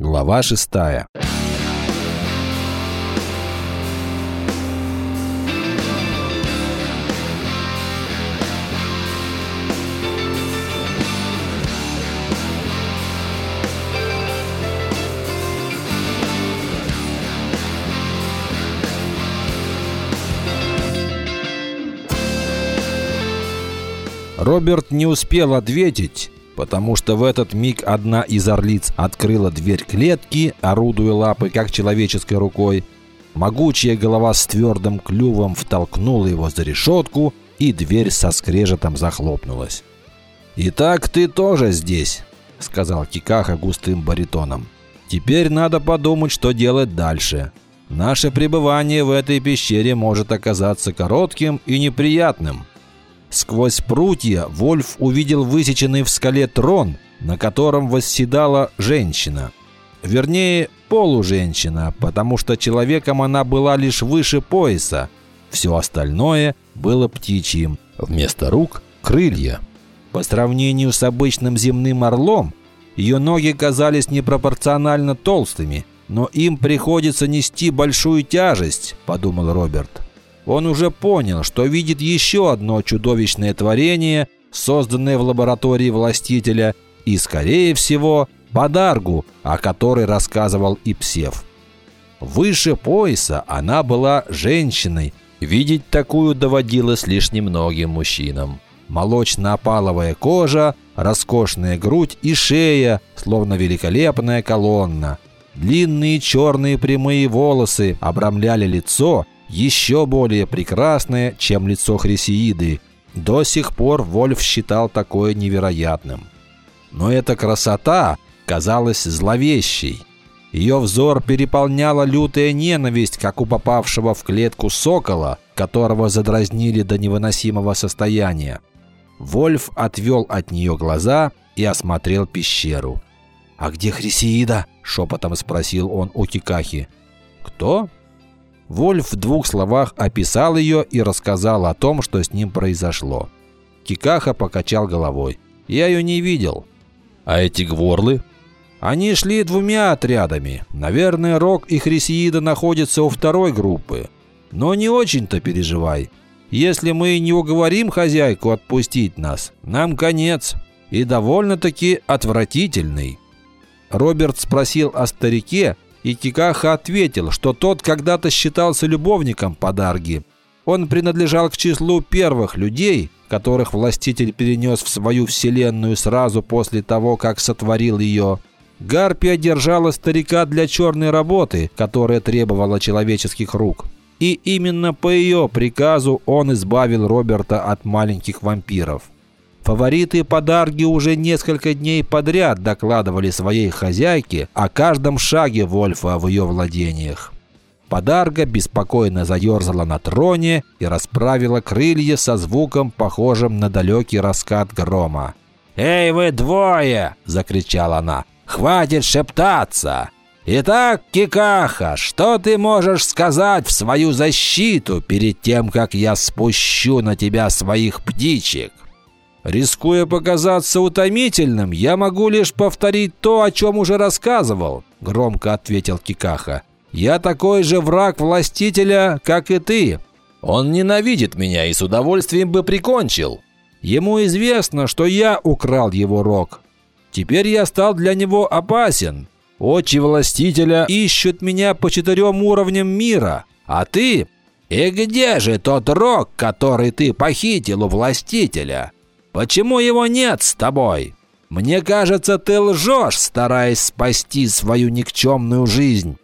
Глава шестая. Роберт не успел ответить, потому что в этот миг одна из орлиц открыла дверь клетки, орудуя лапой, как человеческой рукой. Могучая голова с твердым клювом втолкнула его за решетку, и дверь со скрежетом захлопнулась. «Итак, ты тоже здесь», — сказал Кикаха густым баритоном. «Теперь надо подумать, что делать дальше. Наше пребывание в этой пещере может оказаться коротким и неприятным. Сквозь прутья Вольф увидел высеченный в скале трон, на котором восседала женщина. Вернее, полуженщина, потому что человеком она была лишь выше пояса. Все остальное было птичьим. Вместо рук – крылья. По сравнению с обычным земным орлом, ее ноги казались непропорционально толстыми, но им приходится нести большую тяжесть, подумал Роберт. Он уже понял, что видит еще одно чудовищное творение, созданное в лаборатории властителя, и, скорее всего, подаргу, о которой рассказывал Ипсев. Выше пояса она была женщиной. Видеть такую доводилось лишь немногим мужчинам. Молочно-опаловая кожа, роскошная грудь и шея, словно великолепная колонна. Длинные черные прямые волосы обрамляли лицо – еще более прекрасное, чем лицо Хрисеиды. До сих пор Вольф считал такое невероятным. Но эта красота казалась зловещей. Ее взор переполняла лютая ненависть, как у попавшего в клетку сокола, которого задразнили до невыносимого состояния. Вольф отвел от нее глаза и осмотрел пещеру. «А где Хрисеида?» – шепотом спросил он у Кикахи. «Кто?» Вольф в двух словах описал ее и рассказал о том, что с ним произошло. Кикаха покачал головой. «Я ее не видел». «А эти гворлы?» «Они шли двумя отрядами. Наверное, Рок и Хрисеида находятся у второй группы. Но не очень-то переживай. Если мы не уговорим хозяйку отпустить нас, нам конец. И довольно-таки отвратительный». Роберт спросил о старике, и Кикаха ответил, что тот когда-то считался любовником подарги. Он принадлежал к числу первых людей, которых властитель перенес в свою вселенную сразу после того, как сотворил ее. Гарпия держала старика для черной работы, которая требовала человеческих рук. И именно по ее приказу он избавил Роберта от маленьких вампиров. Фавориты подарги уже несколько дней подряд докладывали своей хозяйке о каждом шаге Вольфа в ее владениях. Подарга беспокойно заерзала на троне и расправила крылья со звуком, похожим на далекий раскат грома. «Эй, вы двое!» – закричала она. «Хватит шептаться! Итак, Кикаха, что ты можешь сказать в свою защиту перед тем, как я спущу на тебя своих птичек?» Рискуя показаться утомительным, я могу лишь повторить то, о чем уже рассказывал, громко ответил Кикаха. Я такой же враг властителя, как и ты. Он ненавидит меня и с удовольствием бы прикончил. Ему известно, что я украл его рог. Теперь я стал для него опасен. Очи властителя ищут меня по четырем уровням мира. А ты? И где же тот рог, который ты похитил у властителя? Почему его нет с тобой? Мне кажется, ты лжешь, стараясь спасти свою никчемную жизнь.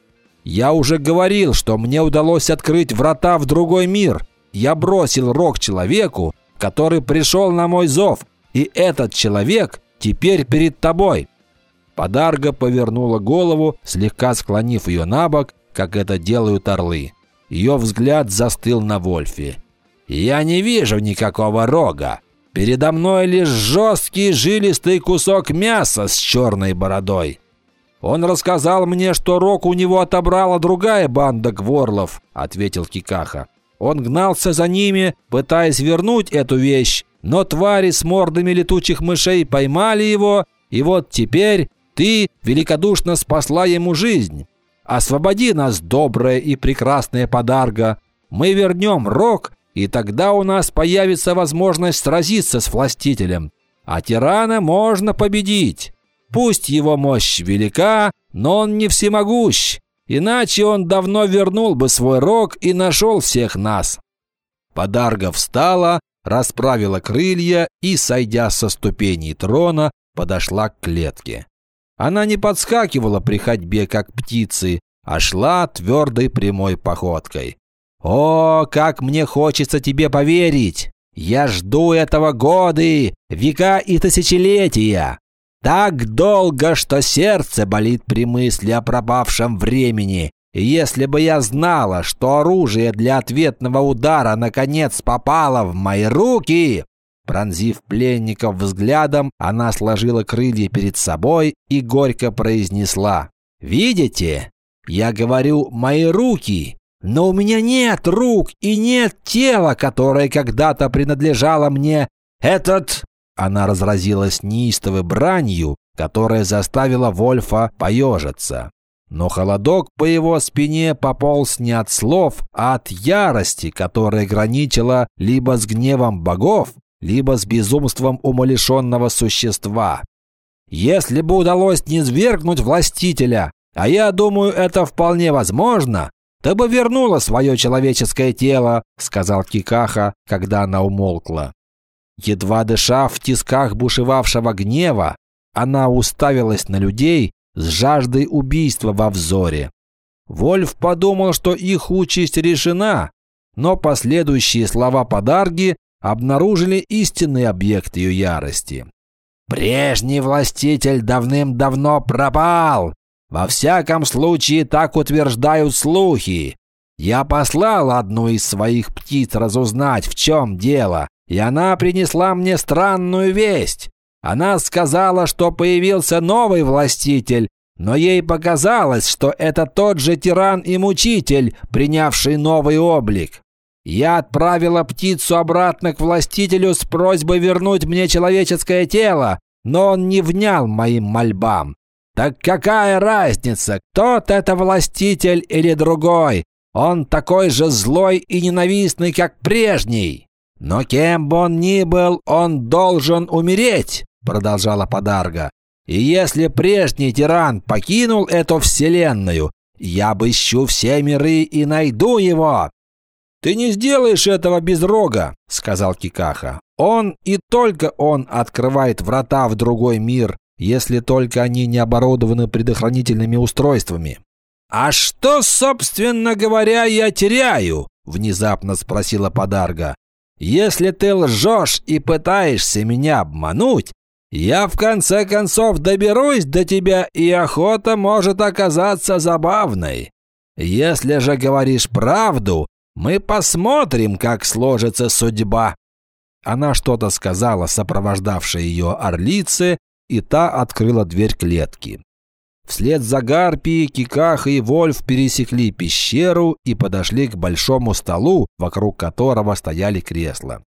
Я уже говорил, что мне удалось открыть врата в другой мир. Я бросил рог человеку, который пришел на мой зов, и этот человек теперь перед тобой». Подарга повернула голову, слегка склонив ее на бок, как это делают орлы. Ее взгляд застыл на Вольфе. «Я не вижу никакого рога. Передо мной лишь жесткий жилистый кусок мяса с черной бородой. Он рассказал мне, что рог у него отобрала другая банда гворлов, ответил Кикаха. Он гнался за ними, пытаясь вернуть эту вещь, но твари с мордами летучих мышей поймали его, и вот теперь Ты великодушно спасла ему жизнь. Освободи нас, добрая и прекрасная подарга. Мы вернем рог, и тогда у нас появится возможность сразиться с властителем. А тирана можно победить. Пусть его мощь велика, но он не всемогущ. Иначе он давно вернул бы свой рог и нашел всех нас. Подарга встала, расправила крылья и, сойдя со ступеней трона, подошла к клетке. Она не подскакивала при ходьбе, как птицы, а шла твердой прямой походкой. «О, как мне хочется тебе поверить! Я жду этого годы, века и тысячелетия! Так долго, что сердце болит при мысли о пропавшем времени. Если бы я знала, что оружие для ответного удара наконец попало в мои руки, Пронзив пленников взглядом, она сложила крылья перед собой и горько произнесла. «Видите? Я говорю «мои руки», но у меня нет рук и нет тела, которое когда-то принадлежало мне. Этот...» Она разразилась неистовой бранью, которая заставила Вольфа поежиться. Но холодок по его спине пополз не от слов, а от ярости, которая граничила либо с гневом богов, либо с безумством умалишенного существа. Если бы удалось не свергнуть властителя, а я думаю, это вполне возможно, ты бы вернула свое человеческое тело», — сказал Кикаха, когда она умолкла. Едва дыша в тисках бушевавшего гнева, она уставилась на людей с жаждой убийства во взоре. Вольф подумал, что их участь решена, но последующие слова подарги обнаружили истинный объект ее ярости. «Прежний властитель давным-давно пропал! Во всяком случае, так утверждают слухи. Я послал одну из своих птиц разузнать, в чем дело, и она принесла мне странную весть. Она сказала, что появился новый властитель, но ей показалось, что это тот же тиран и мучитель, принявший новый облик. Я отправила птицу обратно к властителю с просьбой вернуть мне человеческое тело, но он не внял моим мольбам. Так какая разница, тот это властитель или другой? Он такой же злой и ненавистный, как прежний. Но кем бы он ни был, он должен умереть, продолжала Подарга. И если прежний тиран покинул эту вселенную, я обыщу все миры и найду его. «Ты не сделаешь этого без рога», — сказал Кикаха. «Он и только он открывает врата в другой мир, если только они не оборудованы предохранительными устройствами». «А что, собственно говоря, я теряю?» — внезапно спросила Подарга. «Если ты лжешь и пытаешься меня обмануть, я в конце концов доберусь до тебя, и охота может оказаться забавной. Если же говоришь правду, мы посмотрим, как сложится судьба». Она что-то сказала сопровождавшей ее орлице, и та открыла дверь клетки. Вслед за Гарпией, Киках и Вольф пересекли пещеру и подошли к большому столу, вокруг которого стояли кресла.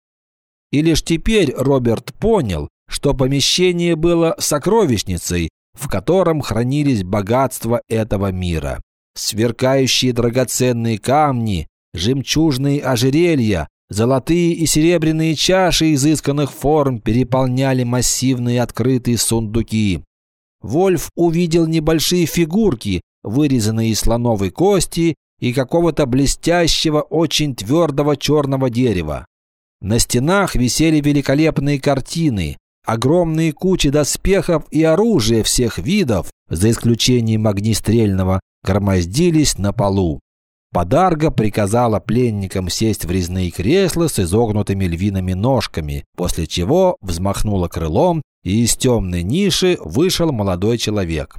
И лишь теперь Роберт понял, что помещение было сокровищницей, в котором хранились богатства этого мира. Сверкающие драгоценные камни, Жемчужные ожерелья, золотые и серебряные чаши изысканных форм переполняли массивные открытые сундуки. Вольф увидел небольшие фигурки, вырезанные из слоновой кости и какого-то блестящего, очень твердого черного дерева. На стенах висели великолепные картины, огромные кучи доспехов и оружия всех видов, за исключением огнестрельного, громоздились на полу. Подарга приказала пленникам сесть в резные кресла с изогнутыми львиными ножками, после чего взмахнула крылом, и из темной ниши вышел молодой человек.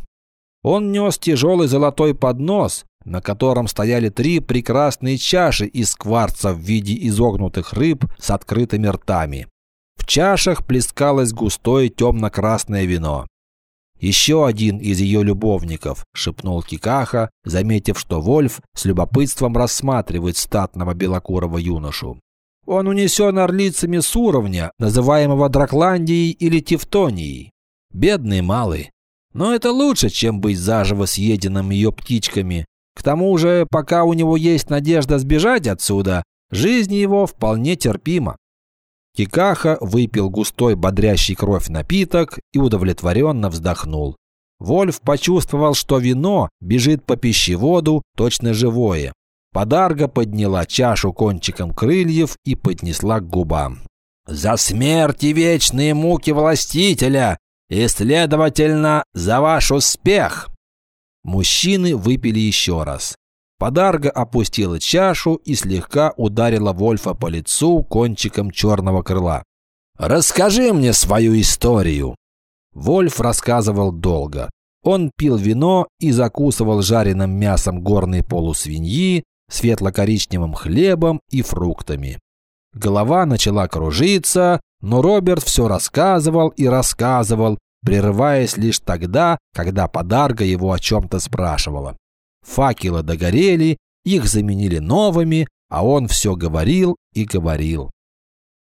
Он нес тяжелый золотой поднос, на котором стояли три прекрасные чаши из кварца в виде изогнутых рыб с открытыми ртами. В чашах плескалось густое темно-красное вино. «Еще один из ее любовников», – шепнул Кикаха, заметив, что Вольф с любопытством рассматривает статного белокурого юношу. «Он унесен орлицами с уровня, называемого Дракландией или Тевтонией. Бедный малый. Но это лучше, чем быть заживо съеденным ее птичками. К тому же, пока у него есть надежда сбежать отсюда, жизнь его вполне терпима. Кикаха выпил густой бодрящий кровь напиток и удовлетворенно вздохнул. Вольф почувствовал, что вино бежит по пищеводу, точно живое. Подарга подняла чашу кончиком крыльев и поднесла к губам. «За смерть и вечные муки властителя! И, следовательно, за ваш успех!» Мужчины выпили еще раз. Подарга опустила чашу и слегка ударила Вольфа по лицу кончиком черного крыла. «Расскажи мне свою историю!» Вольф рассказывал долго. Он пил вино и закусывал жареным мясом горной полусвиньи, светло-коричневым хлебом и фруктами. Голова начала кружиться, но Роберт все рассказывал и рассказывал, прерываясь лишь тогда, когда подарга его о чем-то спрашивала. Факелы догорели, их заменили новыми, а он все говорил и говорил.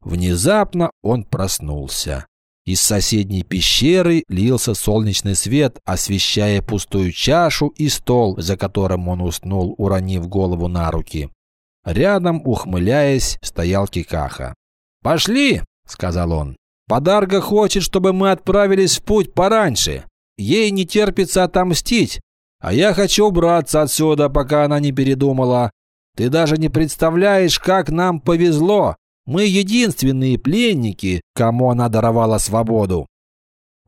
Внезапно он проснулся. Из соседней пещеры лился солнечный свет, освещая пустую чашу и стол, за которым он уснул, уронив голову на руки. Рядом, ухмыляясь, стоял Кикаха. «Пошли!» – сказал он. «Подарга хочет, чтобы мы отправились в путь пораньше. Ей не терпится отомстить, а я хочу убраться отсюда, пока она не передумала. Ты даже не представляешь, как нам повезло. Мы единственные пленники, кому она даровала свободу».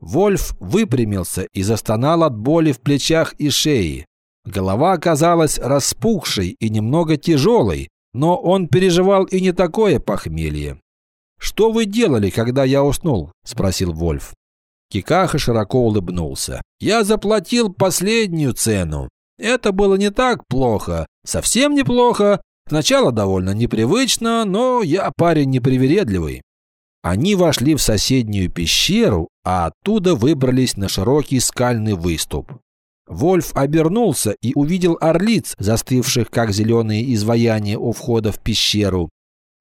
Вольф выпрямился и застонал от боли в плечах и шее. Голова оказалась распухшей и немного тяжелой, но он переживал и не такое похмелье. «Что вы делали, когда я уснул?» – спросил Вольф. Кикаха широко улыбнулся. «Я заплатил последнюю цену. Это было не так плохо, совсем неплохо, Сначала довольно непривычно, но я парень непривередливый. Они вошли в соседнюю пещеру, а оттуда выбрались на широкий скальный выступ. Вольф обернулся и увидел орлиц, застывших как зеленые изваяния у входа в пещеру.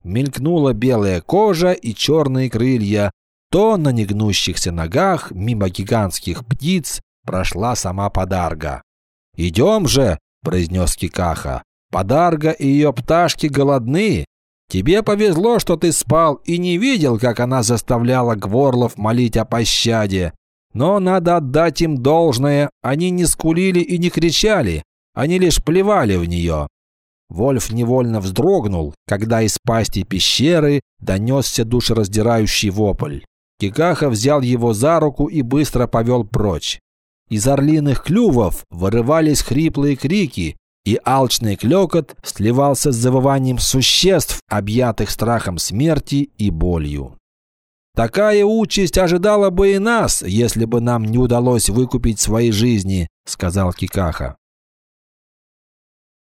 Мелькнула белая кожа и черные крылья. То на негнущихся ногах мимо гигантских птиц прошла сама подарга. «Идем же!» – произнес Кикаха. Подарга и ее пташки голодны. Тебе повезло, что ты спал и не видел, как она заставляла Гворлов молить о пощаде. Но надо отдать им должное, они не скулили и не кричали, они лишь плевали в нее. Вольф невольно вздрогнул, когда из пасти пещеры донесся душераздирающий вопль. Кикаха взял его за руку и быстро повел прочь. Из орлиных клювов вырывались хриплые крики, и алчный клёкот сливался с завыванием существ, объятых страхом смерти и болью. «Такая участь ожидала бы и нас, если бы нам не удалось выкупить свои жизни», — сказал Кикаха.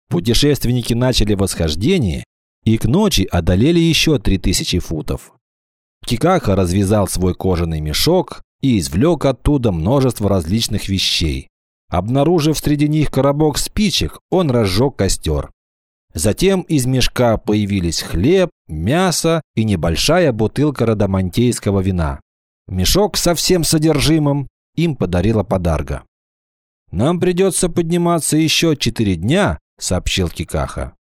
Путешественники начали восхождение и к ночи одолели еще три тысячи футов. Кикаха развязал свой кожаный мешок и извлек оттуда множество различных вещей. Обнаружив среди них коробок спичек, он разжег костер. Затем из мешка появились хлеб, мясо и небольшая бутылка родомантейского вина. Мешок со всем содержимым им подарила подарга. «Нам придется подниматься еще четыре дня», — сообщил Кикаха.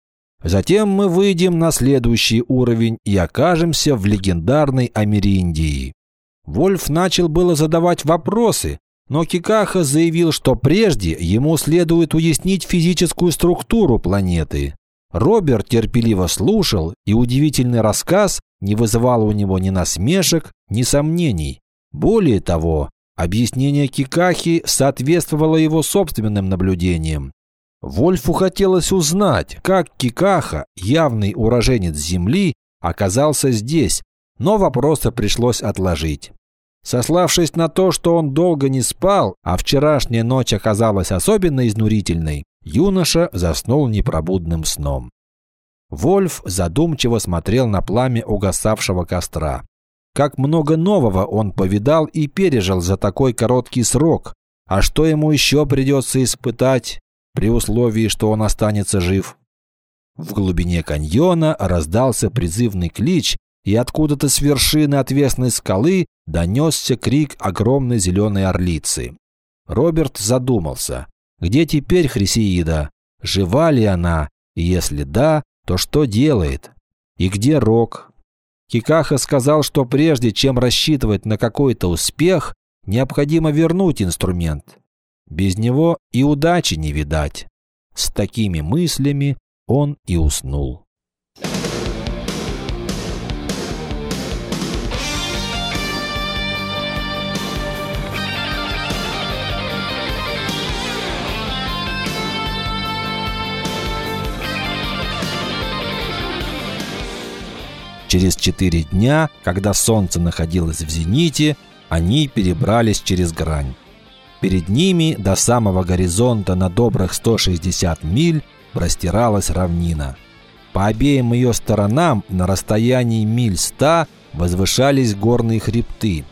«Затем мы выйдем на следующий уровень и окажемся в легендарной Америндии». Вольф начал было задавать вопросы, но Кикаха заявил, что прежде ему следует уяснить физическую структуру планеты. Роберт терпеливо слушал, и удивительный рассказ не вызывал у него ни насмешек, ни сомнений. Более того, объяснение Кикахи соответствовало его собственным наблюдениям. Вольфу хотелось узнать, как Кикаха, явный уроженец Земли, оказался здесь, но вопросы пришлось отложить. Сославшись на то, что он долго не спал, а вчерашняя ночь оказалась особенно изнурительной, юноша заснул непробудным сном. Вольф задумчиво смотрел на пламя угасавшего костра. Как много нового он повидал и пережил за такой короткий срок, а что ему еще придется испытать, при условии, что он останется жив? В глубине каньона раздался призывный клич, и откуда-то с вершины отвесной скалы донесся крик огромной зеленой орлицы. Роберт задумался. Где теперь Хрисеида? Жива ли она? Если да, то что делает? И где Рок? Кикаха сказал, что прежде чем рассчитывать на какой-то успех, необходимо вернуть инструмент. Без него и удачи не видать. С такими мыслями он и уснул. Через четыре дня, когда солнце находилось в зените, они перебрались через грань. Перед ними до самого горизонта на добрых 160 миль простиралась равнина. По обеим ее сторонам на расстоянии миль 100 возвышались горные хребты.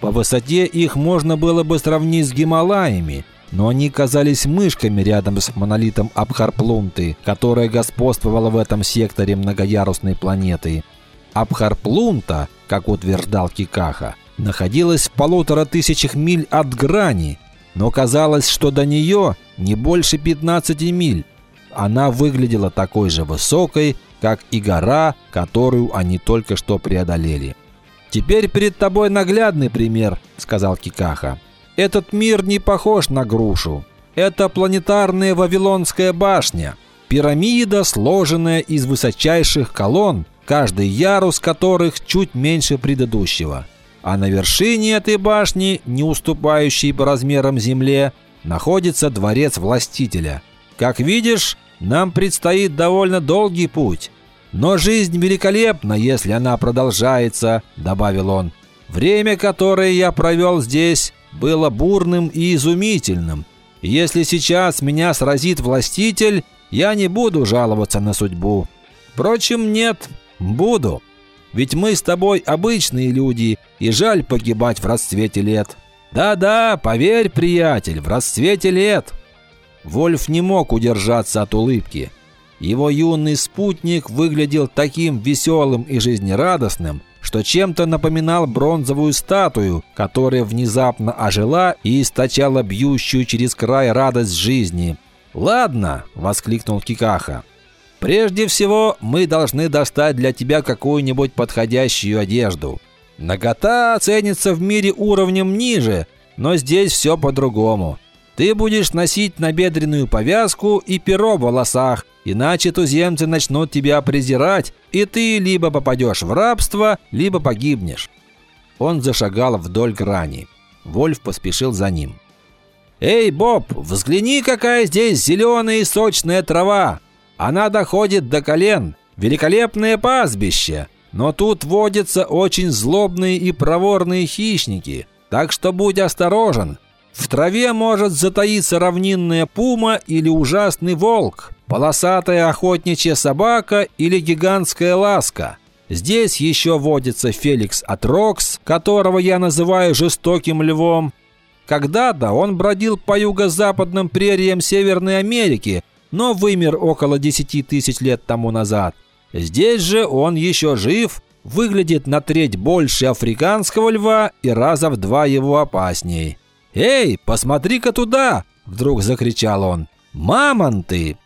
По высоте их можно было бы сравнить с Гималаями, но они казались мышками рядом с монолитом Абхарплунты, которая господствовала в этом секторе многоярусной планеты – Абхарплунта, как утверждал Кикаха, находилась в полутора тысячах миль от грани, но казалось, что до нее не больше 15 миль. Она выглядела такой же высокой, как и гора, которую они только что преодолели. «Теперь перед тобой наглядный пример», — сказал Кикаха. «Этот мир не похож на грушу. Это планетарная Вавилонская башня, пирамида, сложенная из высочайших колонн, каждый ярус которых чуть меньше предыдущего. А на вершине этой башни, не уступающей по размерам земле, находится дворец властителя. Как видишь, нам предстоит довольно долгий путь. Но жизнь великолепна, если она продолжается, добавил он. Время, которое я провел здесь, было бурным и изумительным. Если сейчас меня сразит властитель, я не буду жаловаться на судьбу. Впрочем, нет, Буду. Ведь мы с тобой обычные люди, и жаль погибать в расцвете лет. Да-да, поверь, приятель, в расцвете лет. Вольф не мог удержаться от улыбки. Его юный спутник выглядел таким веселым и жизнерадостным, что чем-то напоминал бронзовую статую, которая внезапно ожила и источала бьющую через край радость жизни. «Ладно!» – воскликнул Кикаха. Прежде всего, мы должны достать для тебя какую-нибудь подходящую одежду. Нагота ценится в мире уровнем ниже, но здесь все по-другому. Ты будешь носить набедренную повязку и перо в волосах, иначе туземцы начнут тебя презирать, и ты либо попадешь в рабство, либо погибнешь». Он зашагал вдоль грани. Вольф поспешил за ним. «Эй, Боб, взгляни, какая здесь зеленая и сочная трава! Она доходит до колен. Великолепное пастбище. Но тут водятся очень злобные и проворные хищники. Так что будь осторожен. В траве может затаиться равнинная пума или ужасный волк, полосатая охотничья собака или гигантская ласка. Здесь еще водится Феликс Атрокс, которого я называю жестоким львом. Когда-то он бродил по юго-западным прериям Северной Америки, но вымер около 10 тысяч лет тому назад. Здесь же он еще жив, выглядит на треть больше африканского льва и раза в два его опасней. «Эй, посмотри-ка туда!» – вдруг закричал он. «Мамонты!»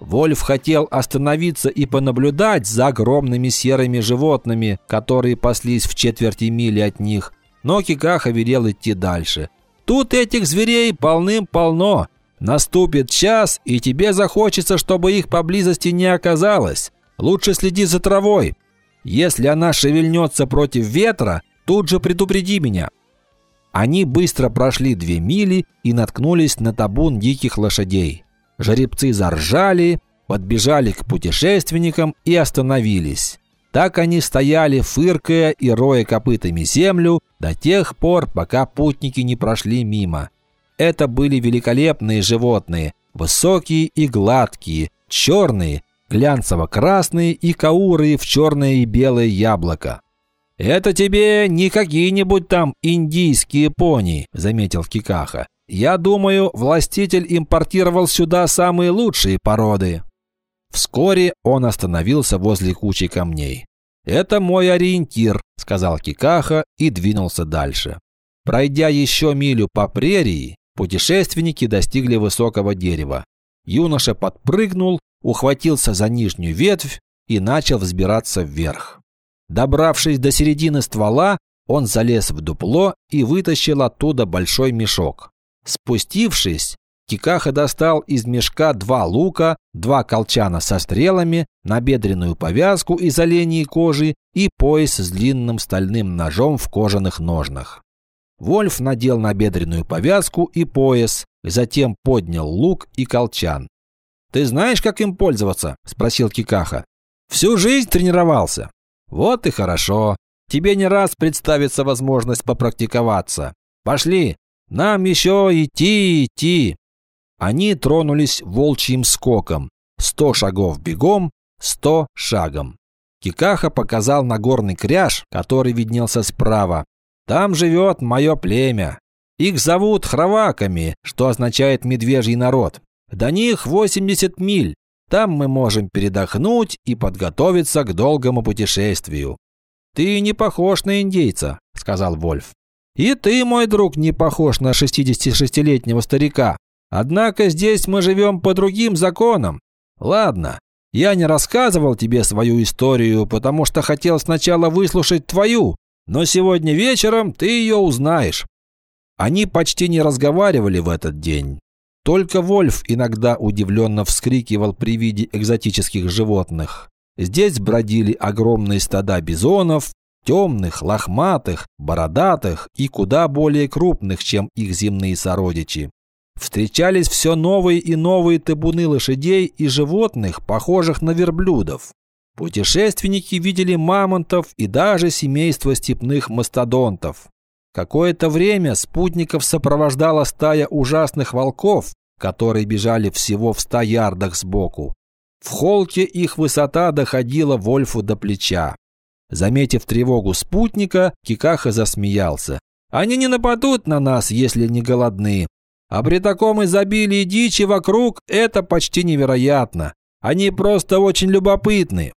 Вольф хотел остановиться и понаблюдать за огромными серыми животными, которые паслись в четверти мили от них, но Кикаха велел идти дальше. «Тут этих зверей полным-полно, Наступит час, и тебе захочется, чтобы их поблизости не оказалось. Лучше следи за травой. Если она шевельнется против ветра, тут же предупреди меня». Они быстро прошли две мили и наткнулись на табун диких лошадей. Жеребцы заржали, подбежали к путешественникам и остановились. Так они стояли, фыркая и роя копытами землю до тех пор, пока путники не прошли мимо. Это были великолепные животные, высокие и гладкие, черные, глянцево-красные и каурые в черное и белое яблоко. «Это тебе не какие-нибудь там индийские пони», – заметил Кикаха. «Я думаю, властитель импортировал сюда самые лучшие породы». Вскоре он остановился возле кучи камней. «Это мой ориентир», – сказал Кикаха и двинулся дальше. Пройдя еще милю по прерии, Путешественники достигли высокого дерева. Юноша подпрыгнул, ухватился за нижнюю ветвь и начал взбираться вверх. Добравшись до середины ствола, он залез в дупло и вытащил оттуда большой мешок. Спустившись, Кикаха достал из мешка два лука, два колчана со стрелами, набедренную повязку из оленей кожи и пояс с длинным стальным ножом в кожаных ножнах. Вольф надел набедренную повязку и пояс, затем поднял лук и колчан. «Ты знаешь, как им пользоваться?» – спросил Кикаха. «Всю жизнь тренировался». «Вот и хорошо. Тебе не раз представится возможность попрактиковаться. Пошли, нам еще идти, идти». Они тронулись волчьим скоком. Сто шагов бегом, сто шагом. Кикаха показал на горный кряж, который виднелся справа. «Там живет мое племя. Их зовут храваками, что означает «медвежий народ». До них 80 миль. Там мы можем передохнуть и подготовиться к долгому путешествию». «Ты не похож на индейца», – сказал Вольф. «И ты, мой друг, не похож на 66-летнего старика. Однако здесь мы живем по другим законам. Ладно, я не рассказывал тебе свою историю, потому что хотел сначала выслушать твою, но сегодня вечером ты ее узнаешь». Они почти не разговаривали в этот день. Только Вольф иногда удивленно вскрикивал при виде экзотических животных. Здесь бродили огромные стада бизонов, темных, лохматых, бородатых и куда более крупных, чем их земные сородичи. Встречались все новые и новые табуны лошадей и животных, похожих на верблюдов. Путешественники видели мамонтов и даже семейство степных мастодонтов. Какое-то время спутников сопровождала стая ужасных волков, которые бежали всего в ста ярдах сбоку. В холке их высота доходила Вольфу до плеча. Заметив тревогу спутника, Кикаха засмеялся. «Они не нападут на нас, если не голодны. А при таком изобилии дичи вокруг это почти невероятно. Они просто очень любопытны.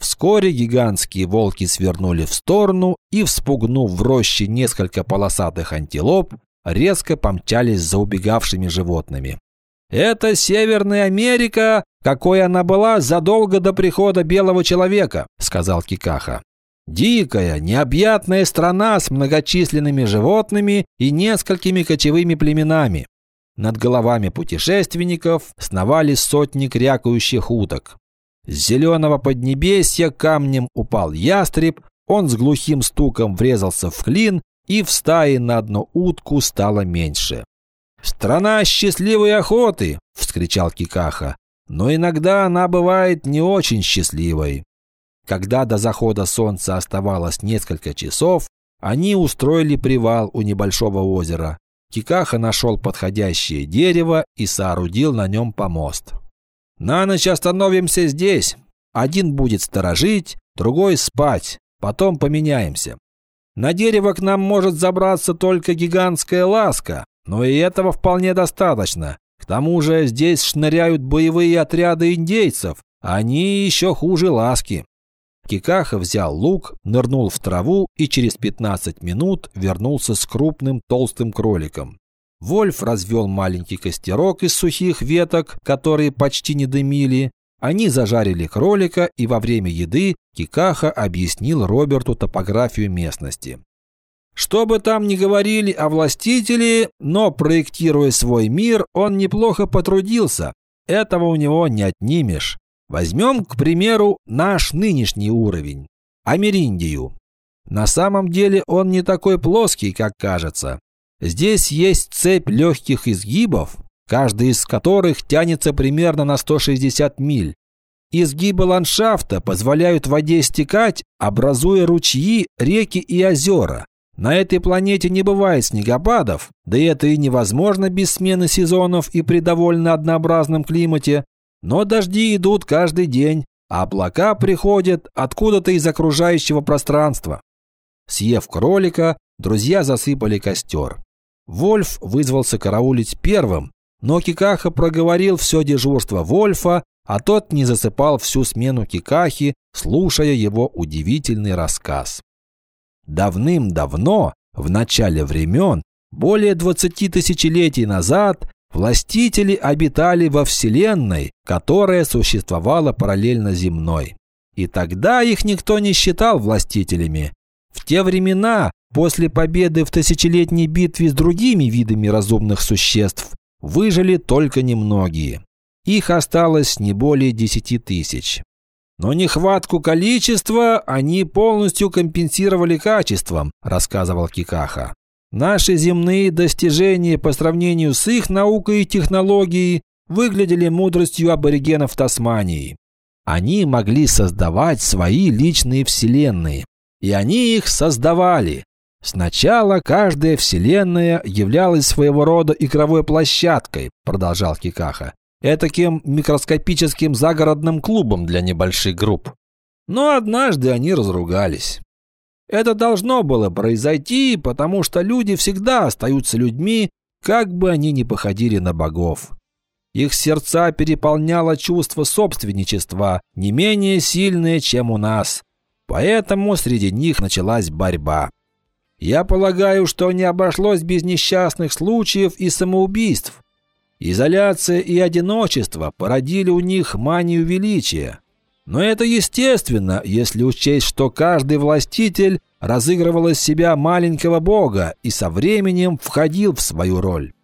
Вскоре гигантские волки свернули в сторону и, вспугнув в роще несколько полосатых антилоп, резко помчались за убегавшими животными. «Это Северная Америка, какой она была задолго до прихода белого человека», – сказал Кикаха. Дикая, необъятная страна с многочисленными животными и несколькими кочевыми племенами. Над головами путешественников сновали сотни крякающих уток. С зеленого поднебесья камнем упал ястреб, он с глухим стуком врезался в клин, и в стае на одну утку стало меньше. «Страна счастливой охоты!» – вскричал Кикаха. «Но иногда она бывает не очень счастливой. Когда до захода солнца оставалось несколько часов, они устроили привал у небольшого озера. Кикаха нашел подходящее дерево и соорудил на нем помост. «На ночь остановимся здесь. Один будет сторожить, другой спать, потом поменяемся. На дерево к нам может забраться только гигантская ласка, но и этого вполне достаточно. К тому же здесь шныряют боевые отряды индейцев, они еще хуже ласки. Кикаха взял лук, нырнул в траву и через 15 минут вернулся с крупным толстым кроликом. Вольф развел маленький костерок из сухих веток, которые почти не дымили. Они зажарили кролика, и во время еды Кикаха объяснил Роберту топографию местности. Что бы там ни говорили о властителе, но проектируя свой мир, он неплохо потрудился. Этого у него не отнимешь. Возьмем, к примеру, наш нынешний уровень – Америндию. На самом деле он не такой плоский, как кажется. Здесь есть цепь легких изгибов, каждый из которых тянется примерно на 160 миль. Изгибы ландшафта позволяют воде стекать, образуя ручьи, реки и озера. На этой планете не бывает снегопадов, да и это и невозможно без смены сезонов и при довольно однообразном климате, но дожди идут каждый день, а облака приходят откуда-то из окружающего пространства. Съев кролика, друзья засыпали костер. Вольф вызвался караулить первым, но Кикаха проговорил все дежурство Вольфа, а тот не засыпал всю смену Кикахи, слушая его удивительный рассказ. Давным-давно, в начале времен, Более 20 тысячелетий назад властители обитали во Вселенной, которая существовала параллельно земной. И тогда их никто не считал властителями. В те времена, после победы в тысячелетней битве с другими видами разумных существ, выжили только немногие. Их осталось не более 10 тысяч. Но нехватку количества они полностью компенсировали качеством, рассказывал Кикаха. Наши земные достижения по сравнению с их наукой и технологией выглядели мудростью аборигенов Тасмании. Они могли создавать свои личные вселенные. И они их создавали. Сначала каждая вселенная являлась своего рода игровой площадкой, продолжал Кикаха. Этаким микроскопическим загородным клубом для небольших групп. Но однажды они разругались. Это должно было произойти, потому что люди всегда остаются людьми, как бы они ни походили на богов. Их сердца переполняло чувство собственничества, не менее сильное, чем у нас. Поэтому среди них началась борьба. Я полагаю, что не обошлось без несчастных случаев и самоубийств. Изоляция и одиночество породили у них манию величия. Но это естественно, если учесть, что каждый властитель разыгрывал из себя маленького бога и со временем входил в свою роль.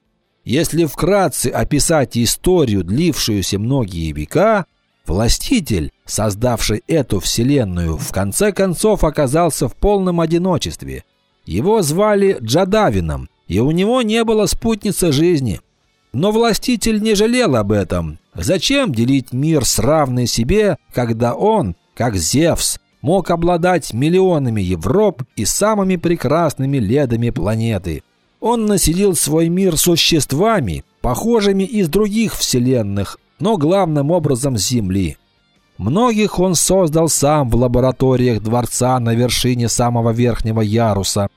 Если вкратце описать историю, длившуюся многие века, властитель, создавший эту вселенную, в конце концов оказался в полном одиночестве. Его звали Джадавином, и у него не было спутницы жизни. Но властитель не жалел об этом. Зачем делить мир с равной себе, когда он, как Зевс, мог обладать миллионами Европ и самыми прекрасными ледами планеты? Он населил свой мир существами, похожими из других вселенных, но главным образом Земли. Многих он создал сам в лабораториях дворца на вершине самого верхнего яруса.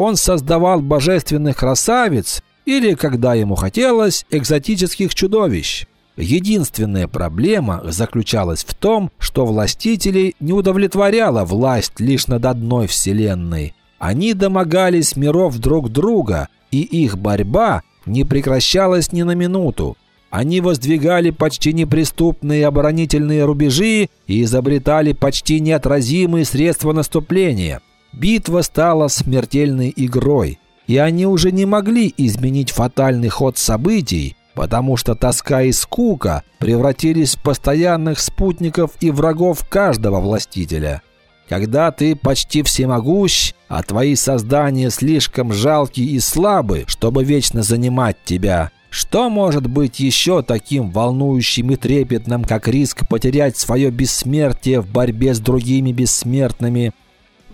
Он создавал божественных красавиц или, когда ему хотелось, экзотических чудовищ. Единственная проблема заключалась в том, что властителей не удовлетворяла власть лишь над одной вселенной – они домогались миров друг друга, и их борьба не прекращалась ни на минуту. Они воздвигали почти неприступные оборонительные рубежи и изобретали почти неотразимые средства наступления. Битва стала смертельной игрой, и они уже не могли изменить фатальный ход событий, потому что тоска и скука превратились в постоянных спутников и врагов каждого властителя. Когда ты почти всемогущ, а твои создания слишком жалкие и слабы, чтобы вечно занимать тебя, что может быть еще таким волнующим и трепетным, как риск потерять свое бессмертие в борьбе с другими бессмертными?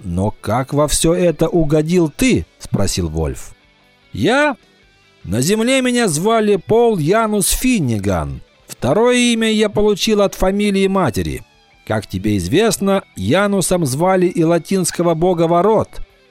«Но как во все это угодил ты?» – спросил Вольф. «Я? На земле меня звали Пол Янус Финниган. Второе имя я получил от фамилии матери. Как тебе известно, Янусом звали и латинского бога ворот,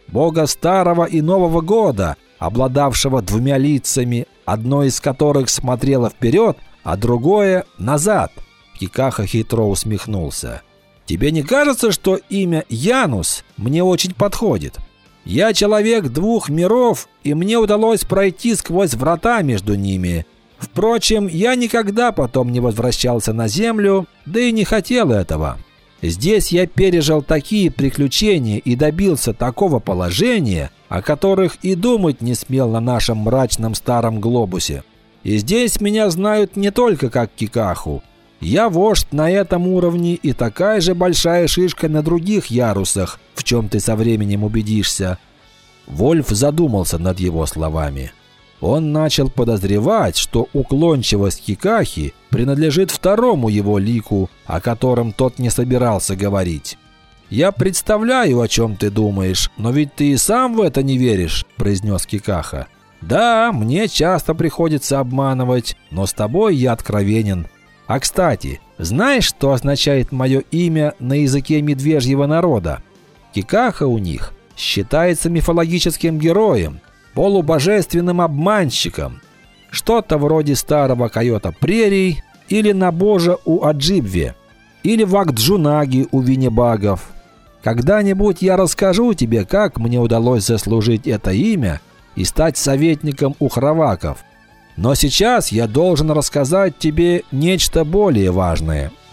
бога старого и нового года, обладавшего двумя лицами, одно из которых смотрело вперед, а другое – назад. Кикаха хитро усмехнулся. «Тебе не кажется, что имя Янус мне очень подходит? Я человек двух миров, и мне удалось пройти сквозь врата между ними. Впрочем, я никогда потом не возвращался на Землю, да и не хотел этого. Здесь я пережил такие приключения и добился такого положения, о которых и думать не смел на нашем мрачном старом глобусе. И здесь меня знают не только как Кикаху. Я вождь на этом уровне и такая же большая шишка на других ярусах, в чем ты со временем убедишься. Вольф задумался над его словами. Он начал подозревать, что уклончивость Кикахи принадлежит второму его лику, о котором тот не собирался говорить. «Я представляю, о чем ты думаешь, но ведь ты и сам в это не веришь», – произнес Кикаха. «Да, мне часто приходится обманывать, но с тобой я откровенен. А кстати, знаешь, что означает мое имя на языке медвежьего народа? Кикаха у них считается мифологическим героем, полубожественным обманщиком, что-то вроде старого койота прерий или набожа у Аджибве, или Вакджунаги у Винебагов. Когда-нибудь я расскажу тебе, как мне удалось заслужить это имя, и стать советником у хроваков. Но сейчас я должен рассказать тебе нечто более важное –